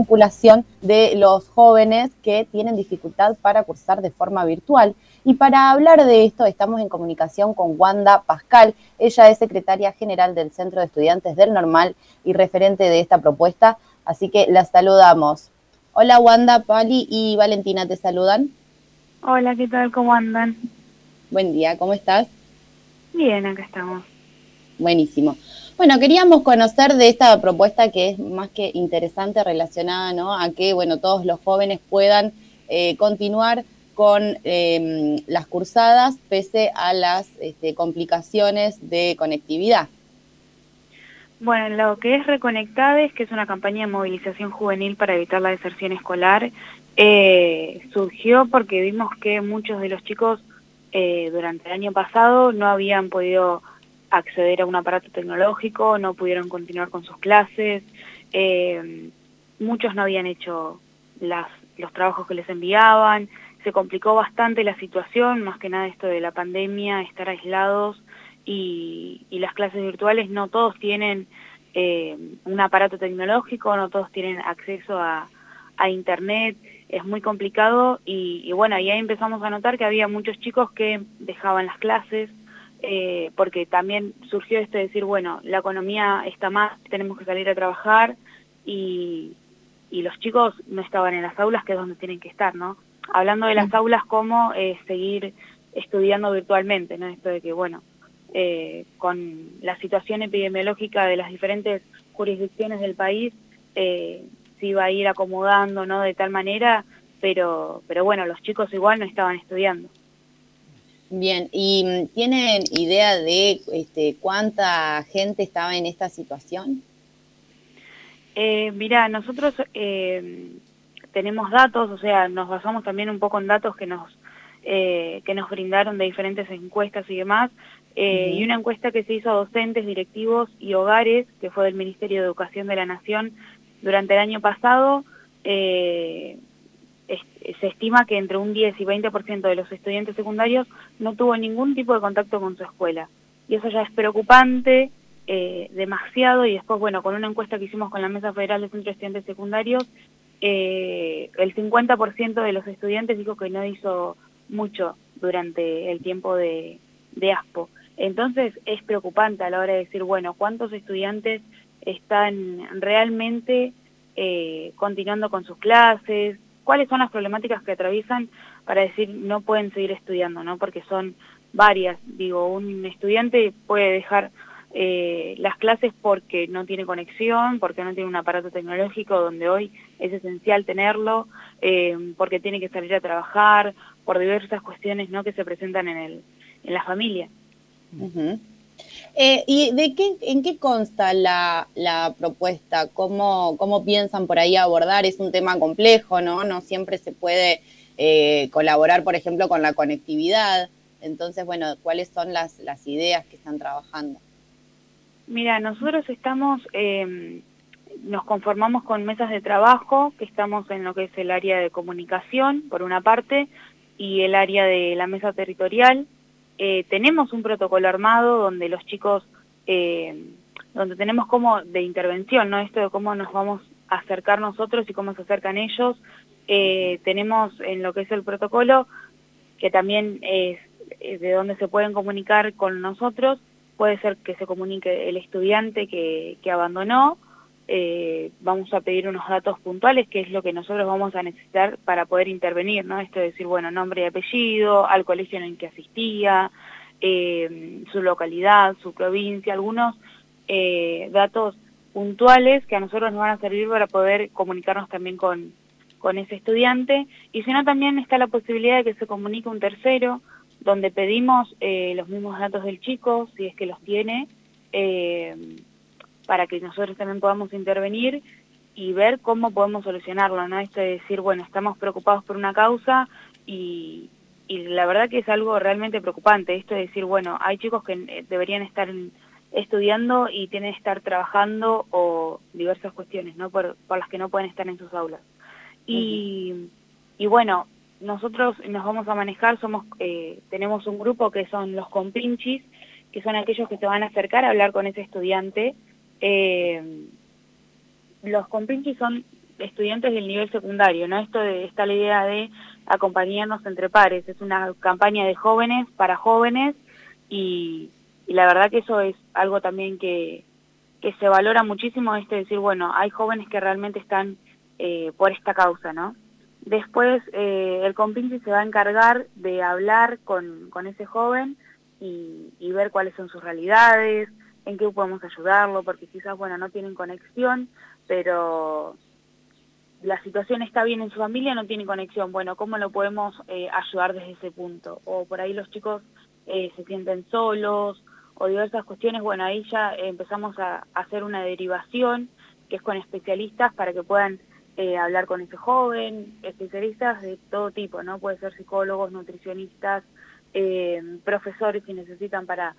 vinculación de los jóvenes que tienen dificultad para cursar de forma virtual. Y para hablar de esto estamos en comunicación con Wanda Pascal. Ella es secretaria general del Centro de Estudiantes del Normal y referente de esta propuesta, así que la saludamos. Hola Wanda, Pali y Valentina, ¿te saludan? Hola, ¿qué tal? ¿Cómo andan? Buen día, ¿cómo estás? Bien, acá estamos. Buenísimo. Bueno, queríamos conocer de esta propuesta que es más que interesante relacionada ¿no? a que bueno, todos los jóvenes puedan eh, continuar con em, las cursadas pese a las este, complicaciones de conectividad. Bueno, lo que es Reconectades, que es una campaña de movilización juvenil para evitar la deserción escolar, eh, surgió porque vimos que muchos de los chicos eh, durante el año pasado no habían podido acceder a un aparato tecnológico, no pudieron continuar con sus clases, eh, muchos no habían hecho las, los trabajos que les enviaban, se complicó bastante la situación, más que nada esto de la pandemia, estar aislados y, las clases virtuales no todos tienen eh, un aparato tecnológico, no todos tienen acceso a, internet, es muy complicado y, y bueno, ahí empezamos a notar que había muchos chicos que dejaban las clases, eh, porque también surgió esto de decir, bueno, la economía está más, tenemos que salir a trabajar y, los chicos no estaban en las aulas, que es donde tienen que estar, ¿no? Hablando de las aulas, cómo eh, seguir estudiando virtualmente, ¿no? Esto de que, bueno, eh, con la situación epidemiológica de las diferentes jurisdicciones del país, se iba a ir acomodando, ¿no? De tal manera, pero, pero bueno, los chicos igual no estaban estudiando. Bien, ¿y mm, tienen idea de este, cuánta gente estaba en esta situación? Eh, mira, nosotros eh, tenemos datos, o sea, nos basamos también un poco en datos que nos, eh, que nos brindaron de diferentes encuestas y demás, eh, y una encuesta que se hizo a docentes, directivos y hogares, que fue del Ministerio de Educación de la Nación durante el año pasado, se estima que entre un 10 y 20% de los estudiantes secundarios no tuvo ningún tipo de contacto con su escuela. Y eso ya es preocupante, eh, demasiado, y después, bueno, con una encuesta que hicimos con la Mesa Federal de Centros de Estudiantes Secundarios, eh, el 50% de los estudiantes dijo que no hizo mucho durante el tiempo de, de ASPO. Entonces es preocupante a la hora de decir, bueno, ¿cuántos estudiantes están realmente eh, continuando con sus clases? Cuáles son las problemáticas que atraviesan para decir no pueden seguir estudiando, ¿no? Porque son varias. Digo, un estudiante puede dejar eh, las clases porque no tiene conexión, porque no tiene un aparato tecnológico donde hoy es esencial tenerlo, eh, porque tiene que salir a trabajar, por diversas cuestiones ¿no? que se presentan en, el, en la familia. Eh, ¿Y de qué, en qué consta la, propuesta? ¿Cómo, ¿Cómo, piensan por ahí abordar? Es un tema complejo, ¿no? No siempre se puede eh, colaborar, por ejemplo, con la conectividad. Entonces, bueno, ¿cuáles son las, ideas que están trabajando? Mira, nosotros estamos, em, nos conformamos con mesas de trabajo, que estamos en lo que es el área de comunicación, por una parte, y el área de la mesa territorial, eh, tenemos un protocolo armado donde los chicos, eh, donde tenemos como de intervención, ¿no? Esto de cómo nos vamos a acercar nosotros y cómo se acercan ellos. Eh, tenemos en lo que es el protocolo, que también es, de donde se pueden comunicar con nosotros, puede ser que se comunique el estudiante que, que abandonó, eh, vamos a pedir unos datos puntuales, que es lo que nosotros vamos a necesitar para poder intervenir, ¿no? Esto de decir, bueno, nombre y apellido, al colegio en el que asistía, eh, su localidad, su provincia, algunos eh, datos puntuales que a nosotros nos van a servir para poder comunicarnos también con, con ese estudiante. Y si no, también está la posibilidad de que se comunique un tercero, donde pedimos los mismos datos del chico, si es que los tiene, para que nosotros también podamos intervenir y ver cómo podemos solucionarlo, ¿no? Esto de decir, bueno, estamos preocupados por una causa y, la verdad que es algo realmente preocupante, esto de decir, bueno, hay chicos que eh, deberían estar estudiando y tienen que estar trabajando o diversas cuestiones, ¿no? Por, las que no pueden estar en sus aulas. Y, y bueno, nosotros nos vamos a manejar, somos eh, tenemos un grupo que son los compinchis, que son aquellos que se van a acercar a hablar con ese estudiante eh, los compinches son estudiantes del nivel secundario, ¿no? Esto de, esta la idea de acompañarnos entre pares, es una campaña de jóvenes para jóvenes y, la verdad que eso es algo también que, se valora muchísimo, este decir, bueno, hay jóvenes que realmente están eh, por esta causa, ¿no? Después eh, el compinche se va a encargar de hablar con, ese joven y, ver cuáles son sus realidades, en qué podemos ayudarlo, porque quizás, bueno, no tienen conexión, pero la situación está bien en su familia, no tiene conexión. Bueno, ¿cómo lo podemos eh, ayudar desde ese punto? O por ahí los chicos eh, se sienten solos o diversas cuestiones. Bueno, ahí ya empezamos a, hacer una derivación que es con especialistas para que puedan eh, hablar con ese joven, especialistas de todo tipo, ¿no? Puede ser psicólogos, nutricionistas, profesores si necesitan para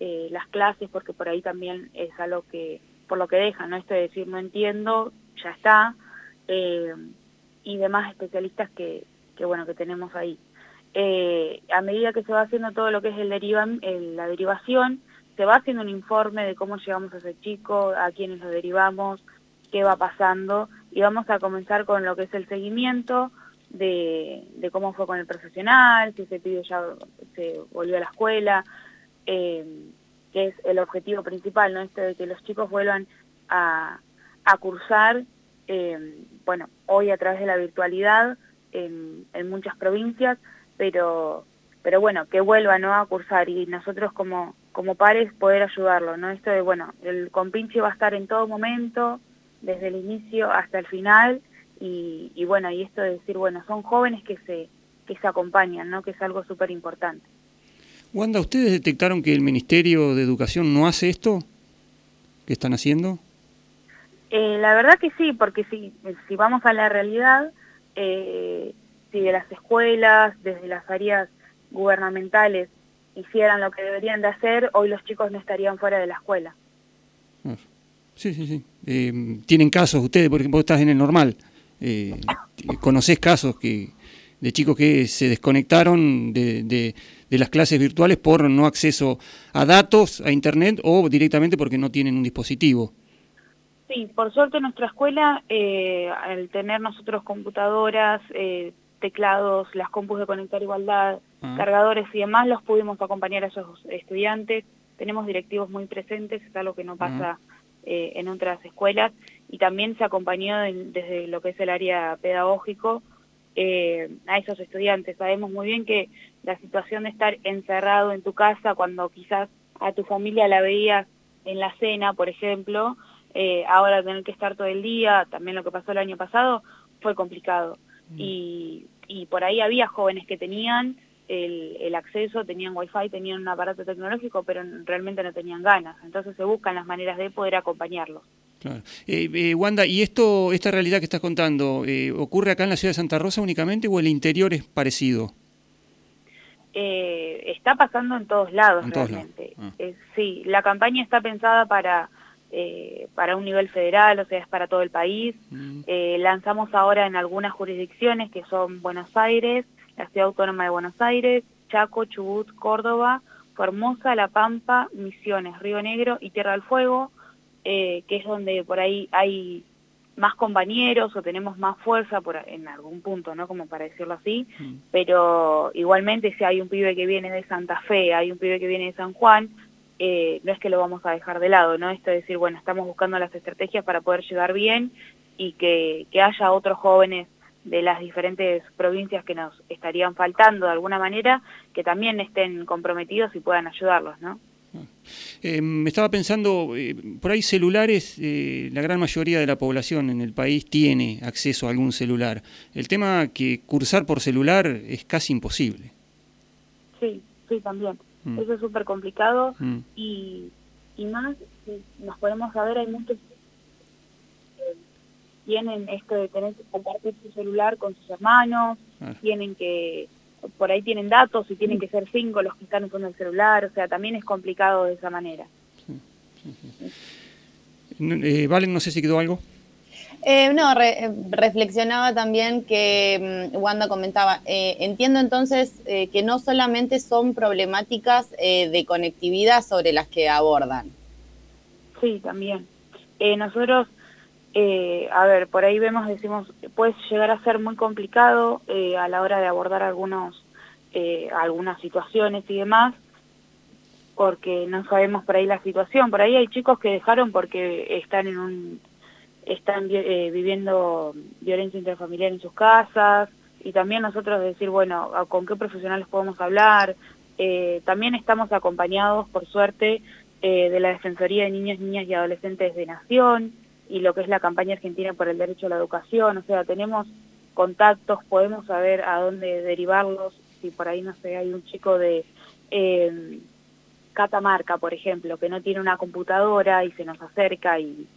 las clases, porque por ahí también es algo que, por lo que dejan, ¿no? Esto de decir, no entiendo, ya está, eh, y demás especialistas que, que, bueno, que tenemos ahí. Eh, a medida que se va haciendo todo lo que es el deriva, la derivación, se va haciendo un informe de cómo llegamos a ese chico, a quiénes lo derivamos, qué va pasando, y vamos a comenzar con lo que es el seguimiento de, de cómo fue con el profesional, si ese pibe ya se volvió a la escuela, eh, que es el objetivo principal, ¿no? Este de que los chicos vuelvan a, cursar eh, bueno, hoy a través de la virtualidad en, muchas provincias, pero, pero bueno, que vuelva ¿no? a cursar y nosotros como, como pares poder ayudarlo, ¿no? Esto de, bueno, el compinche va a estar en todo momento, desde el inicio hasta el final, y, bueno, y esto de decir, bueno, son jóvenes que se, que se acompañan, ¿no? Que es algo súper importante. Wanda, ¿ustedes detectaron que el Ministerio de Educación no hace esto? ¿Qué están haciendo? Eh, la verdad que sí, porque si, si vamos a la realidad, eh, si de las escuelas, desde las áreas gubernamentales, hicieran lo que deberían de hacer, hoy los chicos no estarían fuera de la escuela. Sí, sí, sí. Eh, ¿Tienen casos ustedes, por ejemplo, estás en el normal? Eh, ¿Conocés casos que de chicos que se desconectaron de, de, de, las clases virtuales por no acceso a datos, a Internet o directamente porque no tienen un dispositivo? Sí, por suerte nuestra escuela, eh, al tener nosotros computadoras, eh, teclados, las compus de Conectar Igualdad, ah. cargadores y demás, los pudimos acompañar a esos estudiantes. Tenemos directivos muy presentes, es algo que no pasa eh, en otras escuelas, y también se acompañó desde lo que es el área pedagógico a esos estudiantes. Sabemos muy bien que la situación de estar encerrado en tu casa cuando quizás a tu familia la veías en la cena, por ejemplo, eh, ahora tener que estar todo el día, también lo que pasó el año pasado, fue complicado. Mm. Y, y, por ahí había jóvenes que tenían el, el, acceso, tenían wifi, tenían un aparato tecnológico, pero realmente no tenían ganas. Entonces se buscan las maneras de poder acompañarlos. Claro. Eh, eh, Wanda, ¿y esto, esta realidad que estás contando, eh, ocurre acá en la ciudad de Santa Rosa únicamente o el interior es parecido? Eh, está pasando en todos lados realmente. Ah. sí, la campaña está pensada para eh, para un nivel federal, o sea, es para todo el país. Mm. Eh, lanzamos ahora en algunas jurisdicciones que son Buenos Aires, la Ciudad Autónoma de Buenos Aires, Chaco, Chubut, Córdoba, Formosa, La Pampa, Misiones, Río Negro y Tierra del Fuego, eh, que es donde por ahí hay más compañeros o tenemos más fuerza por, en algún punto, ¿no? Como para decirlo así, mm. pero igualmente si hay un pibe que viene de Santa Fe, hay un pibe que viene de San Juan, eh, no es que lo vamos a dejar de lado, ¿no? Esto es decir, bueno, estamos buscando las estrategias para poder llegar bien y que, haya otros jóvenes de las diferentes provincias que nos estarían faltando de alguna manera, que también estén comprometidos y puedan ayudarlos, ¿no? Eh, me estaba pensando, eh, por ahí celulares, la gran mayoría de la población en el país tiene acceso a algún celular. El tema que cursar por celular es casi imposible. Sí, sí, también. Mm. Eso es súper complicado mm. y, y más, nos podemos saber, hay muchos que tienen esto de tener que compartir su celular con sus hermanos, tienen que, por ahí tienen datos y tienen que ser cinco los que están usando el celular, o sea, también es complicado de esa manera. Eh, Valen, no sé si quedó algo. Eh, no, reflexionaba también que mm, Wanda comentaba, eh, entiendo entonces eh, que no solamente son problemáticas de conectividad sobre las que abordan. Sí, también. nosotros eh, a ver, por ahí vemos, decimos, puede llegar a ser muy complicado eh, a la hora de abordar algunos, eh, algunas situaciones y demás, porque no sabemos por ahí la situación. Por ahí hay chicos que dejaron porque están en un están viviendo violencia intrafamiliar en sus casas y también nosotros decir, bueno, con qué profesionales podemos hablar. también estamos acompañados, por suerte, de la Defensoría de Niños, Niñas y Adolescentes de Nación, y lo que es la campaña argentina por el derecho a la educación, o sea, tenemos contactos, podemos saber a dónde derivarlos, si por ahí, no sé, hay un chico de eh, Catamarca, por ejemplo, que no tiene una computadora y se nos acerca y,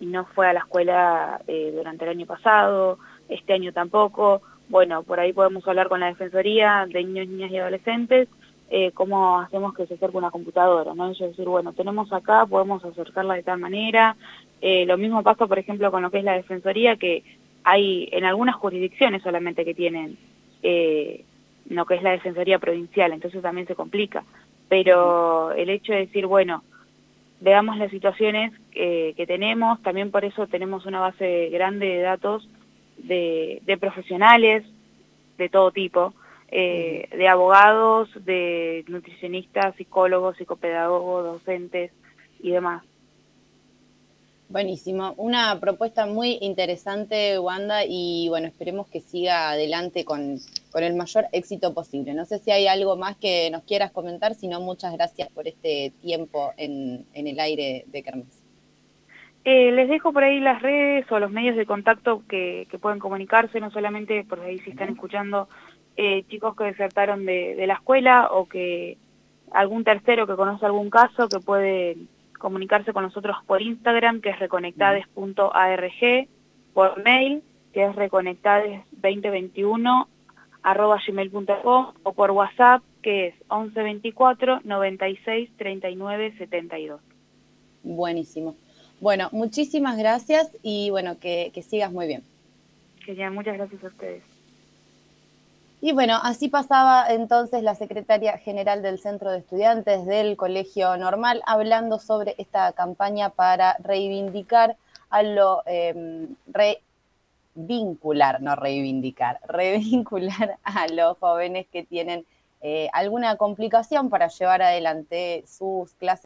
no fue a la escuela eh, durante el año pasado, este año tampoco, bueno, por ahí podemos hablar con la Defensoría de Niños, Niñas y Adolescentes, eh, cómo hacemos que se acerque una computadora, ¿no? Es decir, bueno, tenemos acá, podemos acercarla de tal manera, eh, lo mismo pasa, por ejemplo, con lo que es la Defensoría, que hay en algunas jurisdicciones solamente que tienen eh, lo que es la Defensoría Provincial, entonces también se complica. Pero el hecho de decir, bueno, veamos las situaciones eh, que tenemos, también por eso tenemos una base grande de datos de, profesionales de todo tipo, de abogados, de nutricionistas, psicólogos, psicopedagogos, docentes y demás. Buenísimo, una propuesta muy interesante, Wanda, y bueno, esperemos que siga adelante con, el mayor éxito posible. No sé si hay algo más que nos quieras comentar, sino muchas gracias por este tiempo en, el aire de Kermés. Eh, les dejo por ahí las redes o los medios de contacto que, pueden comunicarse, no solamente por ahí si están escuchando eh, chicos que desertaron de, de la escuela o que algún tercero que conoce algún caso que puede comunicarse con nosotros por Instagram, que es reconectades.arg, por mail, que es reconectades2021 arroba gmail.com o por WhatsApp, que es 1124 96 39 72. Buenísimo. Bueno, muchísimas gracias y bueno, que, que sigas muy bien. Genial, muchas gracias a ustedes. Y bueno, así pasaba entonces la secretaria general del Centro de Estudiantes del Colegio Normal hablando sobre esta campaña para reivindicar a lo em, revincular, no reivindicar, revincular a los jóvenes que tienen eh, alguna complicación para llevar adelante sus clases